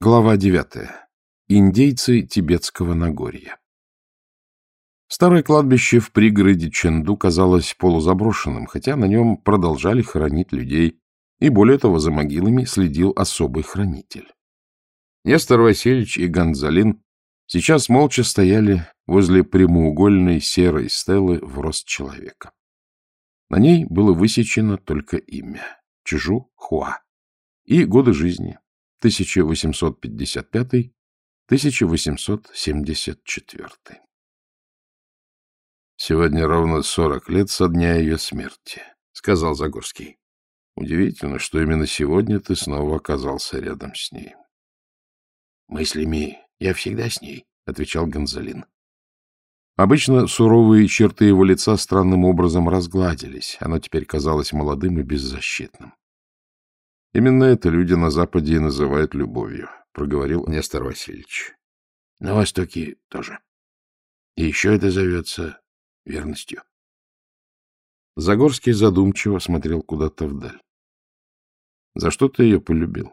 Глава девятая. Индейцы Тибетского Нагорья. Старое кладбище в пригороде Ченду казалось полузаброшенным, хотя на нем продолжали хоронить людей, и более того, за могилами следил особый хранитель. Нестор Васильевич и Гонзалин сейчас молча стояли возле прямоугольной серой стелы в рост человека. На ней было высечено только имя — Чжу Хуа и годы жизни 1855-1874. «Сегодня ровно сорок лет со дня ее смерти», — сказал Загорский. «Удивительно, что именно сегодня ты снова оказался рядом с ней». «Мыслями я всегда с ней», — отвечал Гонзалин. Обычно суровые черты его лица странным образом разгладились. Оно теперь казалось молодым и беззащитным. — Именно это люди на Западе и называют любовью, — проговорил Нестор Васильевич. — На Востоке тоже. И еще это зовется верностью. Загорский задумчиво смотрел куда-то вдаль. — За что ты ее полюбил?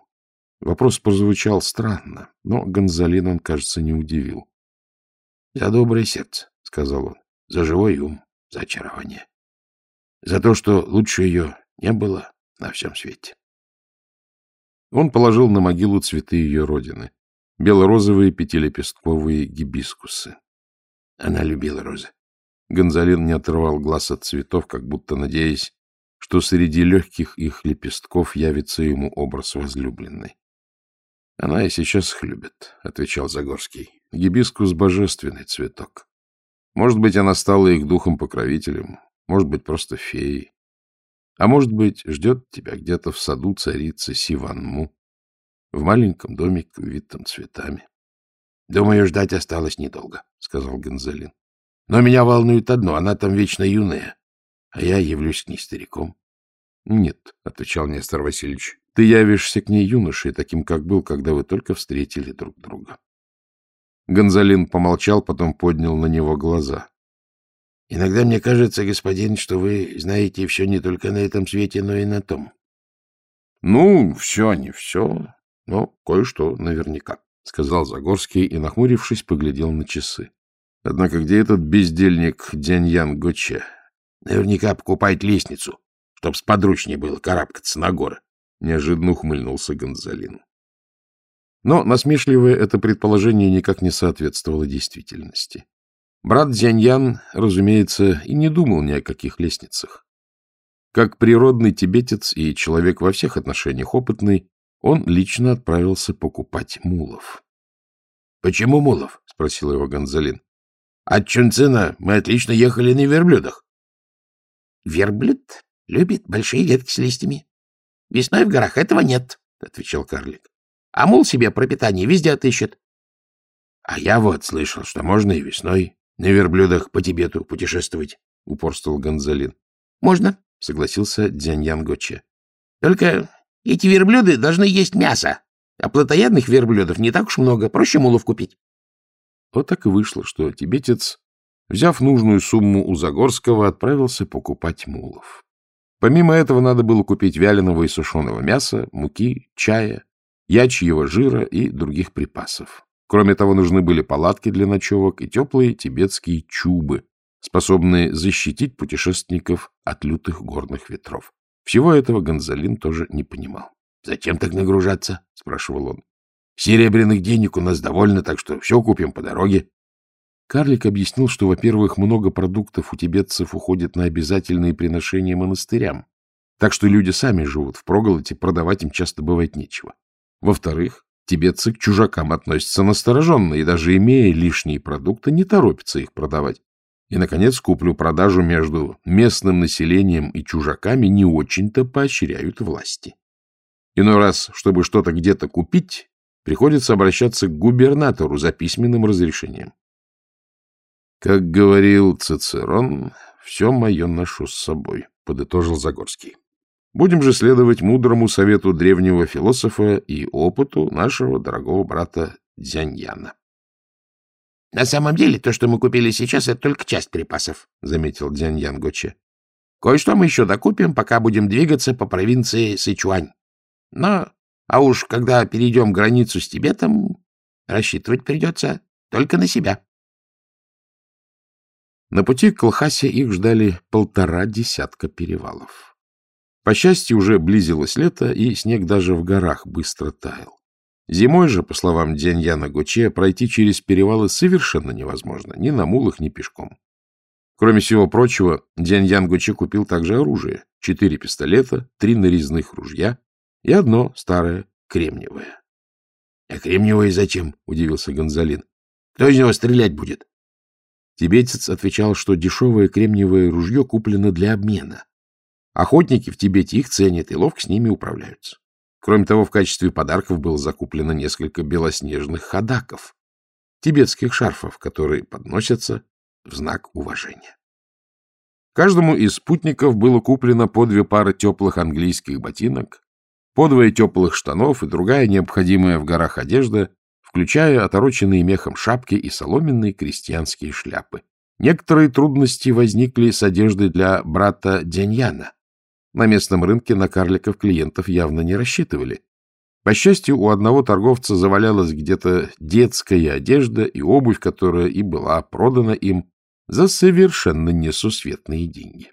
Вопрос прозвучал странно, но Гонзалин он, кажется, не удивил. — За доброе сердце, — сказал он, — за живой ум, за очарование. За то, что лучше ее не было на всем свете. Он положил на могилу цветы ее родины, бело-розовые пятилепестковые гибискусы. Она любила розы. Гонзалин не отрывал глаз от цветов, как будто надеясь, что среди легких их лепестков явится ему образ возлюбленной. — Она и сейчас их любит, — отвечал Загорский. — Гибискус — божественный цветок. Может быть, она стала их духом-покровителем, может быть, просто феей. А может быть, ждет тебя где-то в саду царица Сиванму, в маленьком домике, увитом цветами. — Думаю, ждать осталось недолго, — сказал Гонзалин. — Но меня волнует одно — она там вечно юная, а я явлюсь к ней стариком. — Нет, — отвечал Нестор Васильевич, — ты явишься к ней юношей, таким, как был, когда вы только встретили друг друга. Гонзалин помолчал, потом поднял на него глаза. — Иногда мне кажется, господин, что вы знаете все не только на этом свете, но и на том. — Ну, все не все, но кое-что наверняка, — сказал Загорский и, нахмурившись, поглядел на часы. Однако где этот бездельник Дяньян Гоче? Наверняка покупает лестницу, чтоб сподручнее было карабкаться на горы. Неожиданно ухмыльнулся Гонзалин. Но насмешливое это предположение никак не соответствовало действительности. Брат Дзяньян, разумеется, и не думал ни о каких лестницах. Как природный тибетец и человек во всех отношениях опытный, он лично отправился покупать мулов. — Почему мулов? — спросил его Гонзалин. — От Чунцина мы отлично ехали на верблюдах. — Верблюд любит большие ветки с листьями. Весной в горах этого нет, — отвечал карлик. — А мул себе пропитание везде отыщет. — А я вот слышал, что можно и весной, на верблюдах по Тибету путешествовать, — упорствовал Гонзалин. — Можно, — согласился Дзяньян Гоче. — Только эти верблюды должны есть мясо, а плотоядных верблюдов не так уж много, проще мулов купить. Вот так и вышло, что тибетец, взяв нужную сумму у Загорского, отправился покупать мулов. Помимо этого надо было купить вяленого и сушеного мяса, муки, чая, ячьего жира и других припасов. Кроме того, нужны были палатки для ночевок и теплые тибетские чубы, способные защитить путешественников от лютых горных ветров. Всего этого Гонзалин тоже не понимал. — Зачем так нагружаться? — спрашивал он. — Серебряных денег у нас довольно, так что все купим по дороге. Карлик объяснил, что, во-первых, много продуктов у тибетцев уходит на обязательные приношения монастырям, так что люди сами живут в проголоде, продавать им часто бывает нечего. Во-вторых, Тибетцы к чужакам относятся настороженно и даже имея лишние продукты, не торопятся их продавать. И, наконец, куплю-продажу между местным населением и чужаками не очень-то поощряют власти. Иной раз, чтобы что-то где-то купить, приходится обращаться к губернатору за письменным разрешением. Как говорил Цицерон, все мое ношу с собой, — подытожил Загорский. Будем же следовать мудрому совету древнего философа и опыту нашего дорогого брата Дзяньяна. — На самом деле, то, что мы купили сейчас, это только часть припасов, — заметил Дзяньян Гоче. — Кое-что мы еще докупим, пока будем двигаться по провинции Сычуань. Но А уж когда перейдем границу с Тибетом, рассчитывать придется только на себя. На пути к Лхасе их ждали полтора десятка перевалов. По счастью, уже близилось лето, и снег даже в горах быстро таял. Зимой же, по словам Дзяньяна Гуче, пройти через перевалы совершенно невозможно, ни на мулах, ни пешком. Кроме всего прочего, Дзяньян Гуче купил также оружие. Четыре пистолета, три нарезных ружья и одно старое кремниевое. — А кремниевое зачем? — удивился Гонзалин. — Кто из него стрелять будет? Тибетец отвечал, что дешевое кремниевое ружье куплено для обмена. Охотники в Тибете их ценят и ловко с ними управляются. Кроме того, в качестве подарков было закуплено несколько белоснежных ходаков, тибетских шарфов, которые подносятся в знак уважения. Каждому из спутников было куплено по две пары теплых английских ботинок, по двое теплых штанов и другая необходимая в горах одежда, включая отороченные мехом шапки и соломенные крестьянские шляпы. Некоторые трудности возникли с одеждой для брата Деньяна. На местном рынке на карликов клиентов явно не рассчитывали. По счастью, у одного торговца завалялась где-то детская одежда и обувь, которая и была продана им за совершенно несусветные деньги.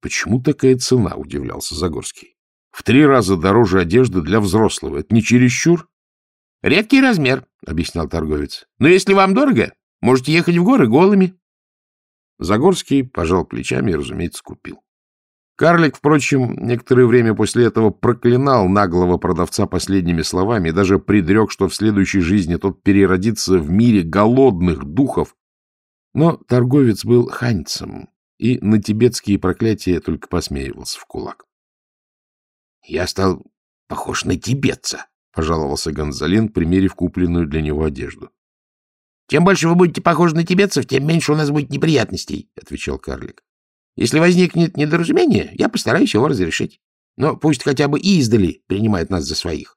Почему такая цена, удивлялся Загорский. В три раза дороже одежды для взрослого. Это не чересчур? — Редкий размер, — объяснял торговец. — Но если вам дорого, можете ехать в горы голыми. Загорский пожал плечами и, разумеется, купил. Карлик, впрочем, некоторое время после этого проклинал наглого продавца последними словами и даже предрек, что в следующей жизни тот переродится в мире голодных духов. Но торговец был ханьцем и на тибетские проклятия только посмеивался в кулак. — Я стал похож на тибетца, — пожаловался Гонзалин, примерив купленную для него одежду. — Чем больше вы будете похожи на тибетцев, тем меньше у нас будет неприятностей, — отвечал карлик. — Если возникнет недоразумение, я постараюсь его разрешить. Но пусть хотя бы издали принимают нас за своих.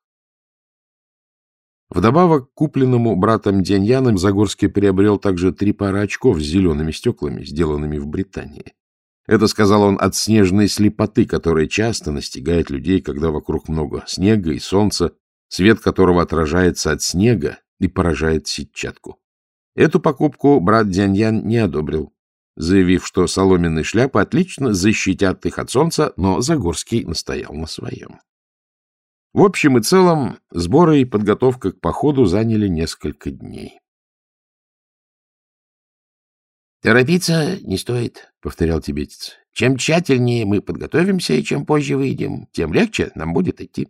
Вдобавок купленному братом Деньяном Загорский приобрел также три пары очков с зелеными стеклами, сделанными в Британии. Это сказал он от снежной слепоты, которая часто настигает людей, когда вокруг много снега и солнца, свет которого отражается от снега и поражает сетчатку. Эту покупку брат Дзяньян не одобрил, заявив, что соломенные шляпы отлично защитят их от солнца, но Загорский настоял на своем. В общем и целом, сборы и подготовка к походу заняли несколько дней. «Торопиться не стоит», — повторял тибетец. «Чем тщательнее мы подготовимся и чем позже выйдем, тем легче нам будет идти».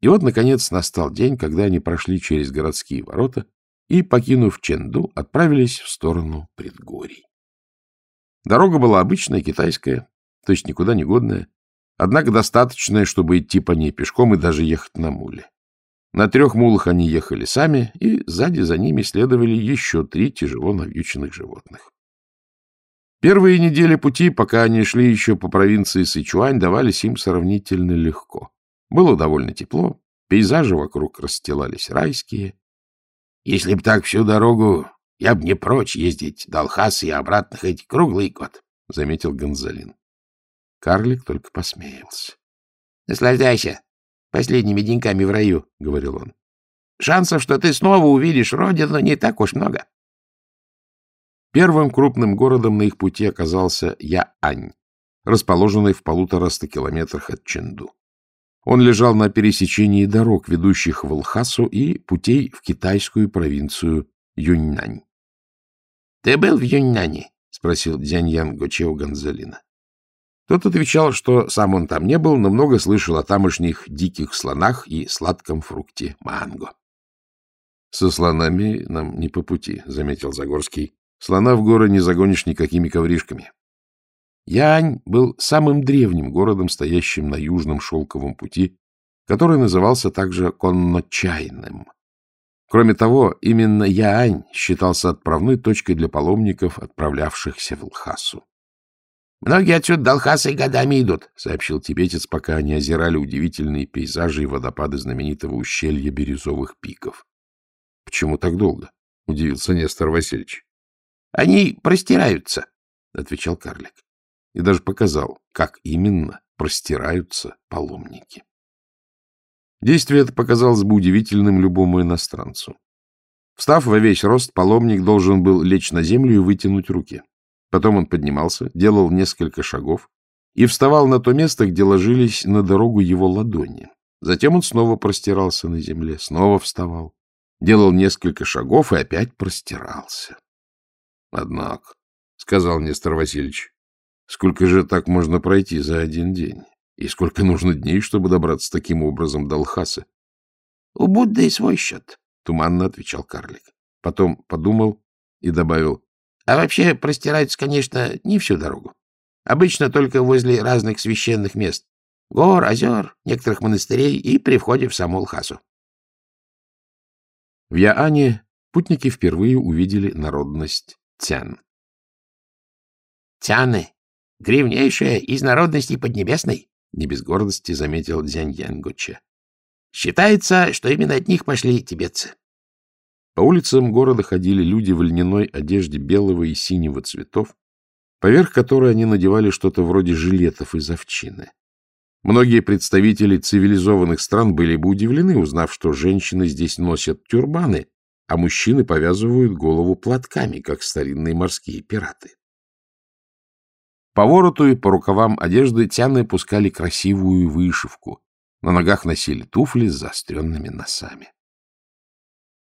И вот, наконец, настал день, когда они прошли через городские ворота и, покинув Ченду, отправились в сторону предгорий. Дорога была обычная, китайская, то есть никуда не годная, однако достаточная, чтобы идти по ней пешком и даже ехать на муле. На трех мулах они ехали сами, и сзади за ними следовали еще три тяжело навьюченных животных. Первые недели пути, пока они шли еще по провинции Сычуань, давались им сравнительно легко. Было довольно тепло, пейзажи вокруг расстилались райские. — Если б так всю дорогу, я б не прочь ездить до Алхаса и обратно хоть круглый год, — заметил Гонзалин. Карлик только посмеялся. — Наслаждайся, последними деньками в раю, — говорил он. — Шансов, что ты снова увидишь родину, не так уж много. Первым крупным городом на их пути оказался Яань, расположенный в полутораста километрах от Ченду. Он лежал на пересечении дорог, ведущих в Лхасу и путей в китайскую провинцию Юньнань. — Ты был в Юньнане? — спросил Дзяньян Гочео Гонзалина. Тот отвечал, что сам он там не был, но много слышал о тамошних диких слонах и сладком фрукте манго. — Со слонами нам не по пути, — заметил Загорский. — Слона в горы не загонишь никакими ковришками. Янь был самым древним городом, стоящим на южном шелковом пути, который назывался также Конночайным. Кроме того, именно Яань считался отправной точкой для паломников, отправлявшихся в Лхасу. — Многие отсюда до Алхаса и годами идут, — сообщил тибетец, пока они озирали удивительные пейзажи и водопады знаменитого ущелья Бирюзовых пиков. — Почему так долго? — удивился Нестор Васильевич. — Они простираются, — отвечал карлик. И даже показал, как именно простираются паломники. Действие это показалось бы удивительным любому иностранцу. Встав во весь рост, паломник должен был лечь на землю и вытянуть руки. Потом он поднимался, делал несколько шагов и вставал на то место, где ложились на дорогу его ладони. Затем он снова простирался на земле, снова вставал, делал несколько шагов и опять простирался. — Однако, — сказал Нестор Васильевич, — сколько же так можно пройти за один день? И сколько нужно дней, чтобы добраться таким образом до Алхаса? — У Будды свой счет, — туманно отвечал карлик. Потом подумал и добавил. — А вообще простирается, конечно, не всю дорогу. Обычно только возле разных священных мест. Гор, озер, некоторых монастырей и при входе в саму Алхасу. В Яане путники впервые увидели народность тян. Тяны — древнейшая из народностей Поднебесной, — не без гордости заметил Дзянь Янгуче. Считается, что именно от них пошли тибетцы. По улицам города ходили люди в льняной одежде белого и синего цветов, поверх которой они надевали что-то вроде жилетов из овчины. Многие представители цивилизованных стран были бы удивлены, узнав, что женщины здесь носят тюрбаны, а мужчины повязывают голову платками, как старинные морские пираты. По вороту и по рукавам одежды тяны пускали красивую вышивку. На ногах носили туфли с заостренными носами.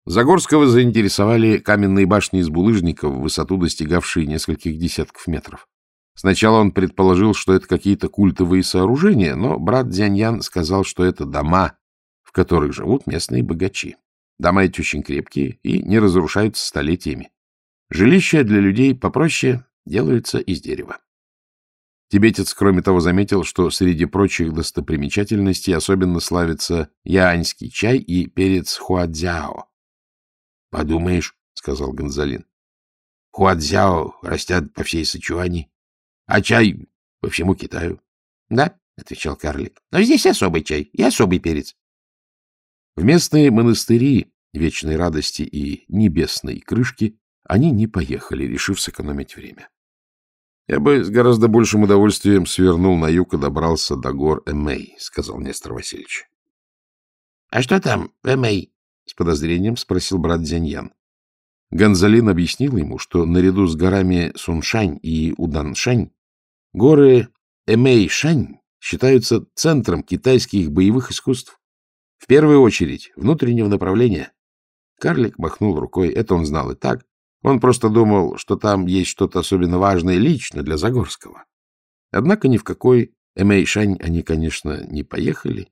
Загорского заинтересовали каменные башни из булыжников, высоту достигавшие нескольких десятков метров. Сначала он предположил, что это какие-то культовые сооружения, но брат Дзяньян сказал, что это дома, в которых живут местные богачи. Дома эти очень крепкие и не разрушаются столетиями. Жилища для людей попроще делаются из дерева. Тибетец, кроме того, заметил, что среди прочих достопримечательностей особенно славится яаньский чай и перец хуадзяо. — Подумаешь, — сказал Гонзалин. — Хуадзяо растят по всей Сычуани, а чай по всему Китаю. — Да, — отвечал карлик, — но здесь особый чай и особый перец. В местные монастыри вечной радости и небесной крышки они не поехали, решив сэкономить время. Я бы с гораздо большим удовольствием свернул на юг и добрался до гор Эмей, — сказал Нестор Васильевич. — А что там, Эмей? — с подозрением спросил брат Зяньян. Гонзалин объяснил ему, что наряду с горами Суншань и Уданшань горы Эмей-Шань считаются центром китайских боевых искусств. В первую очередь, внутреннего направления. Карлик махнул рукой, это он знал и так, он просто думал, что там есть что-то особенно важное лично для Загорского. Однако ни в какой Эмэйшань они, конечно, не поехали.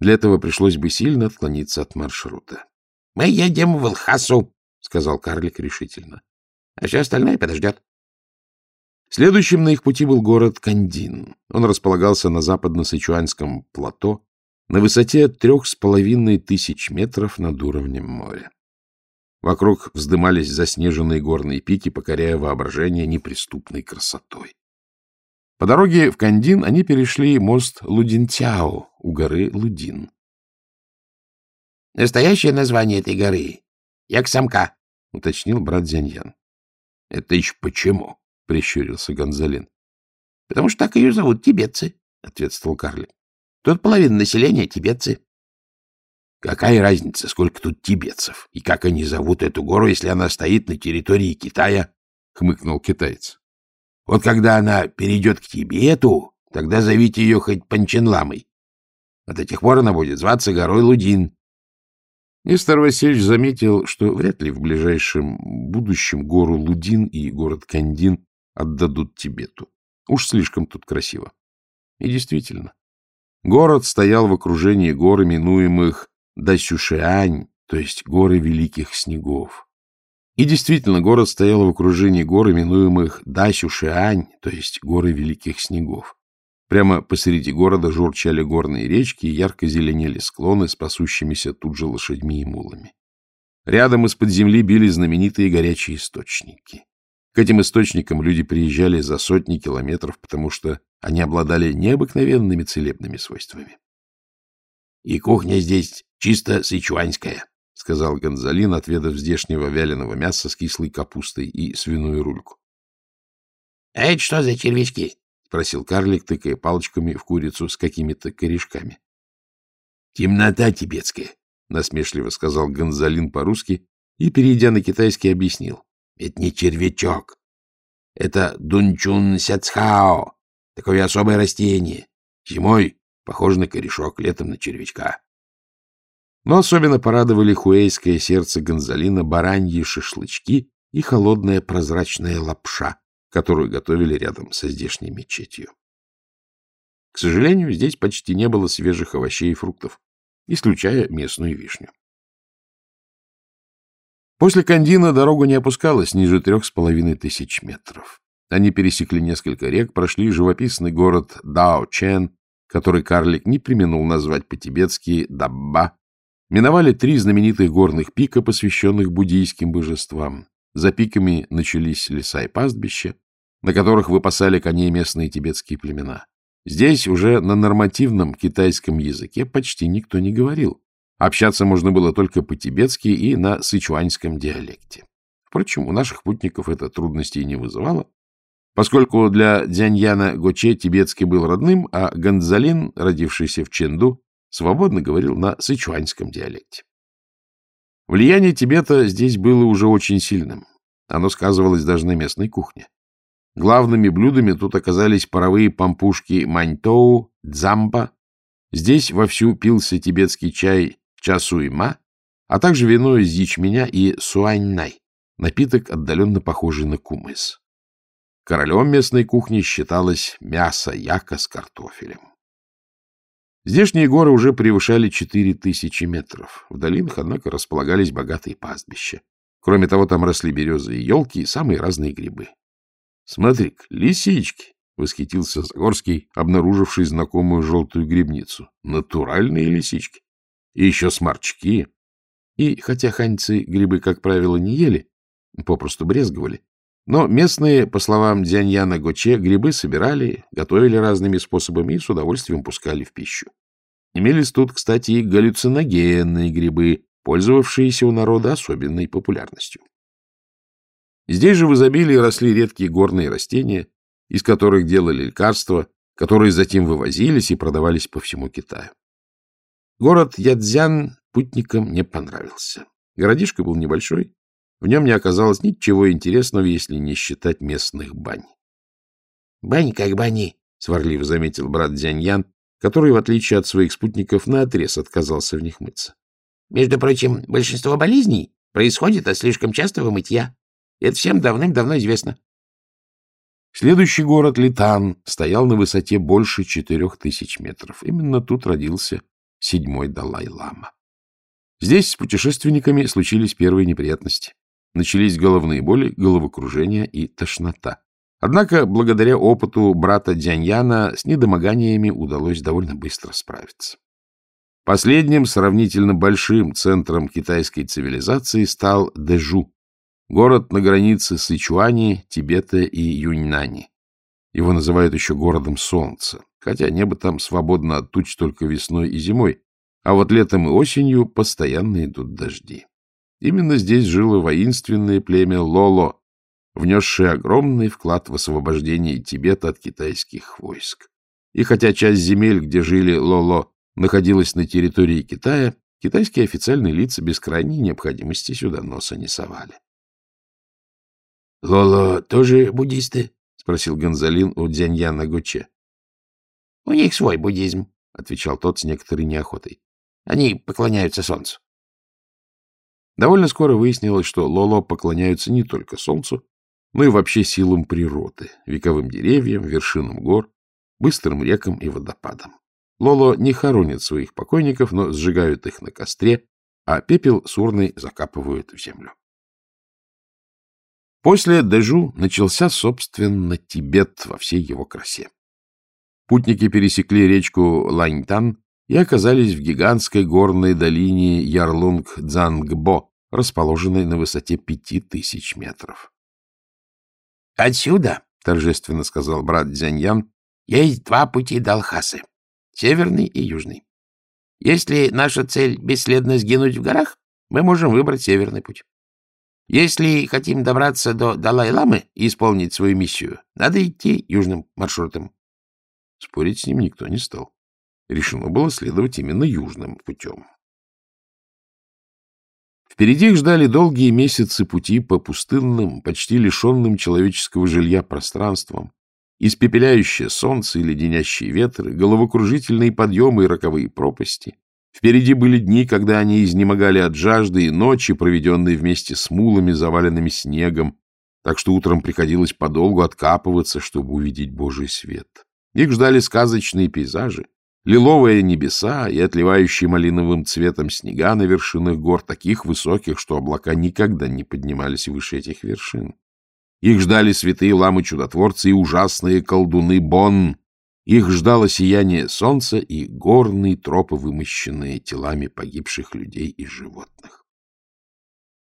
Для этого пришлось бы сильно отклониться от маршрута. — Мы едем в Лхасу, — сказал карлик решительно. — А все остальное подождет. Следующим на их пути был город Кандин. Он располагался на западно-сычуанском плато на высоте трех с половиной тысяч метров над уровнем моря. Вокруг вздымались заснеженные горные пики, покоряя воображение неприступной красотой. По дороге в Кандин они перешли мост Лудинтяо у горы Лудин. — Настоящее название этой горы — Яксамка, — уточнил брат Зяньян. — Это еще почему? — прищурился Гонзалин. — Потому что так ее зовут тибетцы, — ответствовал карлик. — Тут половина населения тибетцы. Какая разница, сколько тут тибетцев, и как они зовут эту гору, если она стоит на территории Китая? — хмыкнул китаец. — Вот когда она перейдет к Тибету, тогда зовите ее хоть Панченламой. А до тех пор она будет зваться горой Лудин. Нестор Васильевич заметил, что вряд ли в ближайшем будущем гору Лудин и город Кандин отдадут Тибету. Уж слишком тут красиво. И действительно, город стоял в окружении гор, именуемых Дасюшиань, то есть горы великих снегов. И действительно, город стоял в окружении гор, именуемых Дасюшиань, то есть горы великих снегов. Прямо посреди города журчали горные речки и ярко зеленели склоны с пасущимися тут же лошадьми и мулами. Рядом из-под земли били знаменитые горячие источники. К этим источникам люди приезжали за сотни километров, потому что они обладали необыкновенными целебными свойствами. И кухня здесь чисто сычуанская, — сказал Гонзалин, отведав здешнего вяленого мяса с кислой капустой и свиную рульку. — А это что за червячки? — спросил карлик, тыкая палочками в курицу с какими-то корешками. Темнота тибетская, — насмешливо сказал Гонзалин по-русски и, перейдя на китайский, объяснил. — Это не червячок. Это дунчун сяцхао, такое особое растение. Зимой похоже на корешок, летом на червячка. Но особенно порадовали хуэйское сердце Гонзалина бараньи шашлычки и холодная прозрачная лапша, которую готовили рядом со здешней мечетью. К сожалению, здесь почти не было свежих овощей и фруктов, исключая местную вишню. После Кандина дорога не опускалась ниже трех с половиной тысяч метров. Они пересекли несколько рек, прошли живописный город Дао-Чен, который карлик не применул назвать по-тибетски Дабба, миновали три знаменитых горных пика, посвященных буддийским божествам. За пиками начались леса и пастбища, на которых выпасали коней местные тибетские племена. Здесь уже на нормативном китайском языке почти никто не говорил. Общаться можно было только по-тибетски и на сычуаньском диалекте. Впрочем, у наших путников это трудностей не вызывало, поскольку для Дзяньяна Гоче тибетский был родным, а Гонзалин, родившийся в Ченду, свободно говорил на сычуаньском диалекте. Влияние Тибета здесь было уже очень сильным. Оно сказывалось даже на местной кухне. Главными блюдами тут оказались паровые пампушки маньтоу, дзамба. Здесь вовсю пился тибетский чай часуйма, а также вино из ячменя и суаньнай, напиток, отдаленно похожий на кумыс. Королем местной кухни считалось мясо яка с картофелем. Здешние горы уже превышали четыре тысячи метров. В долинах, однако, располагались богатые пастбища. Кроме того, там росли березы и елки, и самые разные грибы. — Смотри лисички! — восхитился Загорский, обнаруживший знакомую желтую грибницу. — Натуральные лисички! И еще сморчки! И хотя ханьцы грибы, как правило, не ели, попросту брезговали, но местные, по словам Дзяньяна Гоче, грибы собирали, готовили разными способами и с удовольствием пускали в пищу. Имелись тут, кстати, и галлюциногенные грибы, пользовавшиеся у народа особенной популярностью. Здесь же в изобилии росли редкие горные растения, из которых делали лекарства, которые затем вывозились и продавались по всему Китаю. Город Ядзян путникам не понравился. Городишко был небольшой, в нем не оказалось ничего интересного, если не считать местных бань. — Бань как бани, — сварливо заметил брат Дзяньян, который, в отличие от своих спутников, наотрез отказался в них мыться. — Между прочим, большинство болезней происходит от слишком частого мытья. Это всем давным-давно известно. Следующий город Литан стоял на высоте больше четырех тысяч метров. Именно тут родился седьмой Далай-лама. Здесь с путешественниками случились первые неприятности. Начались головные боли, головокружение и тошнота. Однако, благодаря опыту брата Дзяньяна, с недомоганиями удалось довольно быстро справиться. Последним сравнительно большим центром китайской цивилизации стал Дэжу, город на границе Сычуани, Тибета и Юньнани. Его называют еще городом солнца, хотя небо там свободно от туч только весной и зимой, а вот летом и осенью постоянно идут дожди. Именно здесь жило воинственное племя Лоло, внесшее огромный вклад в освобождение Тибета от китайских войск. И хотя часть земель, где жили Лоло, находилась на территории Китая, китайские официальные лица без крайней необходимости сюда носа не совали. — Лоло тоже буддисты? — спросил Гонзалин у Дзяньяна Гуче. — У них свой буддизм, — отвечал тот с некоторой неохотой. — Они поклоняются солнцу. Довольно скоро выяснилось, что Лоло поклоняются не только солнцу, но и вообще силам природы, вековым деревьям, вершинам гор, быстрым рекам и водопадам. Лоло не хоронят своих покойников, но сжигают их на костре, а пепел с урной закапывают в землю. После Дежу начался, собственно, Тибет во всей его красе. Путники пересекли речку Ланьтан и оказались в гигантской горной долине Ярлунг-Дзангбо, расположенной на высоте пяти тысяч метров. — Отсюда, — торжественно сказал брат Дзяньян, — есть два пути до Алхасы — северный и южный. Если наша цель бесследно сгинуть в горах, мы можем выбрать северный путь. Если хотим добраться до Далай-ламы и исполнить свою миссию, надо идти южным маршрутом. Спорить с ним никто не стал. решено было следовать именно южным путем. Впереди их ждали долгие месяцы пути по пустынным, почти лишенным человеческого жилья пространствам, испепеляющее солнце и леденящие ветры, головокружительные подъемы и роковые пропасти. Впереди были дни, когда они изнемогали от жажды, и ночи, проведенные вместе с мулами, заваленными снегом, так что утром приходилось подолгу откапываться, чтобы увидеть Божий свет. Их ждали сказочные пейзажи, лиловые небеса и отливающие малиновым цветом снега на вершинах гор, таких высоких, что облака никогда не поднимались выше этих вершин. Их ждали святые ламы-чудотворцы и ужасные колдуны Бон. Их ждало сияние солнца и горные тропы, вымощенные телами погибших людей и животных.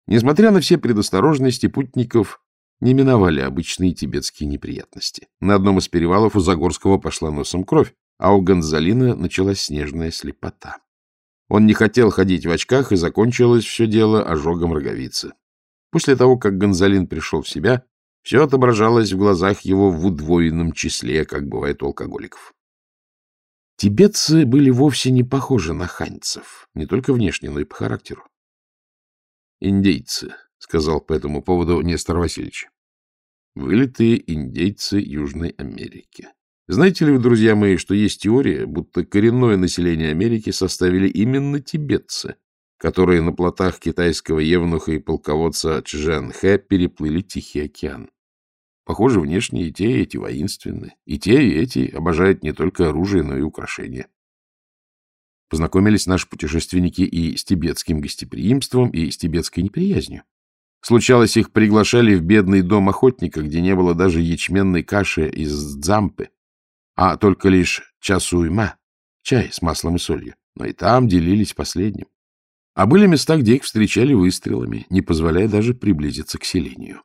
Несмотря на все предосторожности, путников не миновали обычные тибетские неприятности. На одном из перевалов у Загорского пошла носом кровь, а у Гонзалина началась снежная слепота. Он не хотел ходить в очках, и закончилось все дело ожогом роговицы. После того, как Гонзалин пришел в себя, все отображалось в глазах его в удвоенном числе, как бывает у алкоголиков. Тибетцы были вовсе не похожи на ханьцев, не только внешне, но и по характеру. «Индейцы», — сказал по этому поводу Нестор Васильевич. «Вылитые индейцы Южной Америки. Знаете ли вы, друзья мои, что есть теория, будто коренное население Америки составили именно тибетцы, которые на плотах китайского евнуха и полководца Чжэн Хэ переплыли Тихий океан? Похоже, внешне те, и эти воинственны. И те, и эти обожают не только оружие, но и украшения. Познакомились наши путешественники и с тибетским гостеприимством, и с тибетской неприязнью. Случалось, их приглашали в бедный дом охотника, где не было даже ячменной каши из дзампы, а только лишь часуйма, чай с маслом и солью. Но и там делились последним. А были места, где их встречали выстрелами, не позволяя даже приблизиться к селению.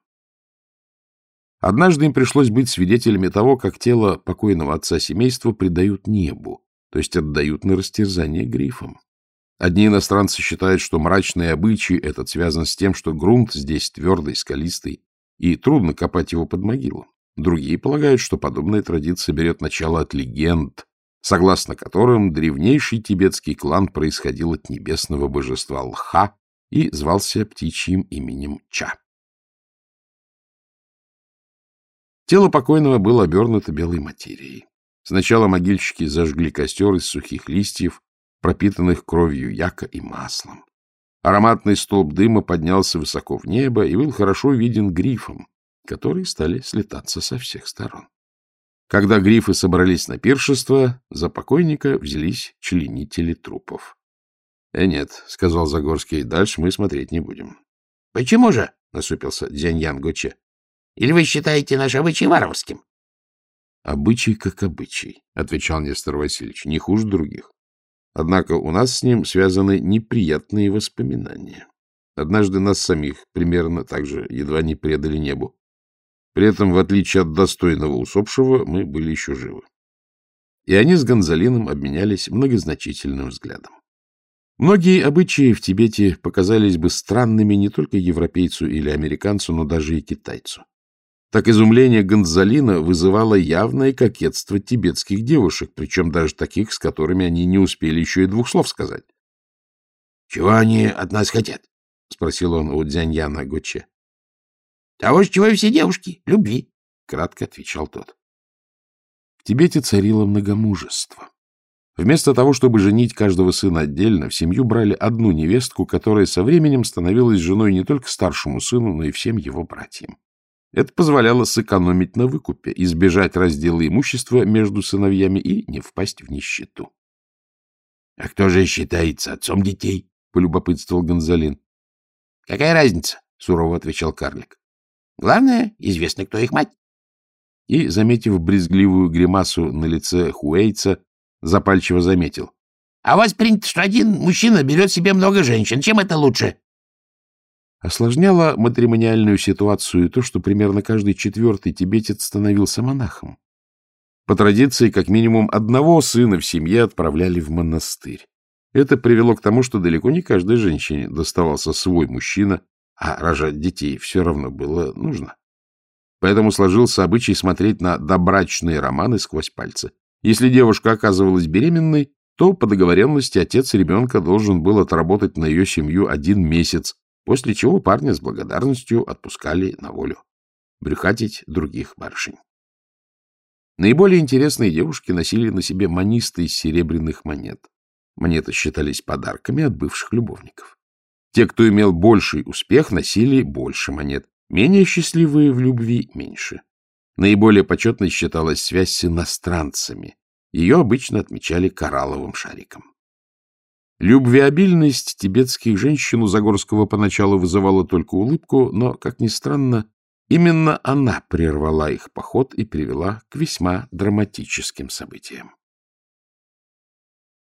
Однажды им пришлось быть свидетелями того, как тело покойного отца семейства предают небу, то есть отдают на растерзание грифам. Одни иностранцы считают, что мрачный обычай этот связан с тем, что грунт здесь твердый, скалистый, и трудно копать его под могилу. Другие полагают, что подобная традиция берет начало от легенд, согласно которым древнейший тибетский клан происходил от небесного божества Лха и звался птичьим именем Ча. Тело покойного было обернуто белой материей. Сначала могильщики зажгли костер из сухих листьев, пропитанных кровью яка и маслом. Ароматный столб дыма поднялся высоко в небо и был хорошо виден грифом, которые стали слетаться со всех сторон. Когда грифы собрались на пиршество, за покойника взялись членители трупов. — Э, нет, — сказал Загорский, — дальше мы смотреть не будем. — Почему же? — насупился Дзяньян Гуче. Или вы считаете наш обычай варварским? — Обычай как обычай, — отвечал Нестор Васильевич, — не хуже других. Однако у нас с ним связаны неприятные воспоминания. Однажды нас самих примерно так же едва не предали небу. При этом, в отличие от достойного усопшего, мы были еще живы. И они с Гонзалином обменялись многозначительным взглядом. Многие обычаи в Тибете показались бы странными не только европейцу или американцу, но даже и китайцу так изумление Гонзалина вызывало явное кокетство тибетских девушек, причем даже таких, с которыми они не успели еще и двух слов сказать. — Чего они от нас хотят? — спросил он у Дзяньяна Гуче. — Того чего и все девушки — любви, — кратко отвечал тот. В Тибете царило многомужество. Вместо того, чтобы женить каждого сына отдельно, в семью брали одну невестку, которая со временем становилась женой не только старшему сыну, но и всем его братьям. Это позволяло сэкономить на выкупе, избежать раздела имущества между сыновьями и не впасть в нищету. — А кто же считается отцом детей? — полюбопытствовал Гонзалин. — Какая разница? — сурово отвечал карлик. — Главное, известно, кто их мать. И, заметив брезгливую гримасу на лице Хуэйца, запальчиво заметил. — А у вас принято, что один мужчина берет себе много женщин. Чем это лучше? Осложняло матримониальную ситуацию то, что примерно каждый четвертый тибетец становился монахом. По традиции, как минимум одного сына в семье отправляли в монастырь. Это привело к тому, что далеко не каждой женщине доставался свой мужчина, а рожать детей все равно было нужно. Поэтому сложился обычай смотреть на добрачные романы сквозь пальцы. Если девушка оказывалась беременной, то по договоренности отец ребенка должен был отработать на ее семью один месяц, после чего парня с благодарностью отпускали на волю. Брюхатить других барышень. Наиболее интересные девушки носили на себе манисты из серебряных монет. Монеты считались подарками от бывших любовников. Те, кто имел больший успех, носили больше монет, менее счастливые в любви — меньше. Наиболее почетной считалась связь с иностранцами. Ее обычно отмечали коралловым шариком. Любвеобильность тибетских женщин у Загорского поначалу вызывала только улыбку, но, как ни странно, именно она прервала их поход и привела к весьма драматическим событиям.